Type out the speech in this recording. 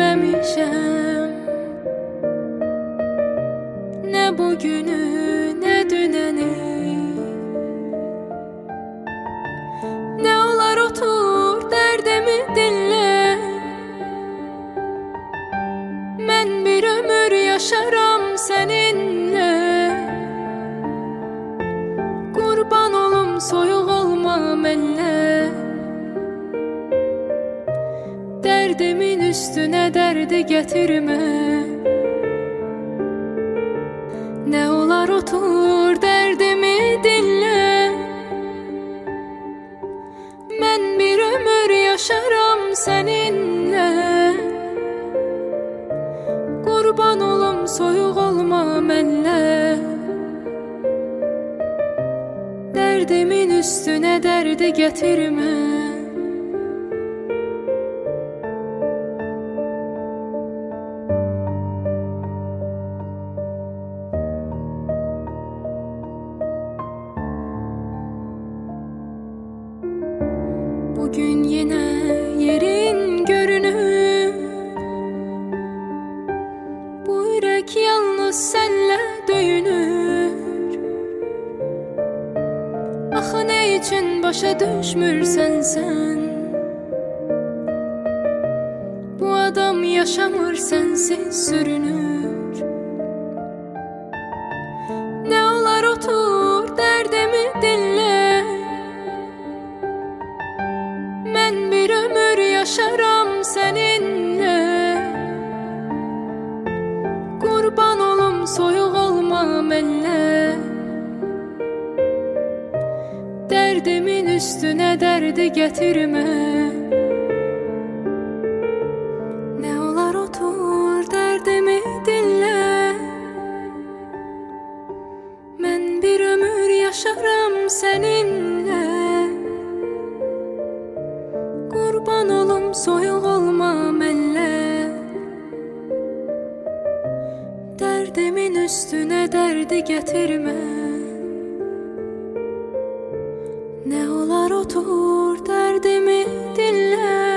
silməmişəm Nə bugünü, nə dünəni Üstünə dərdi gətirmə Nə olar otur dərdimi dinlə Mən bir ömür yaşaram səninlə Qurban olum soyuq olma mənlə Dərdimin üstünə dərdi gətirmə Bugün yine yerin görünür Bu yürek yalnız senle döyünür Ah ne için başa düşmürsen sen? Bu adam yaşamır sensiz sürünür mənlə Dərdimin üstünə dərdi gətirmə Nə olar otur dərdimi dinlə Mən bir ömür yaşaram səninlə Qurban olum soyuq olma mənlə Dərdimin üstünə dərdi gətirmə Nə olar otur dərdimi dinlə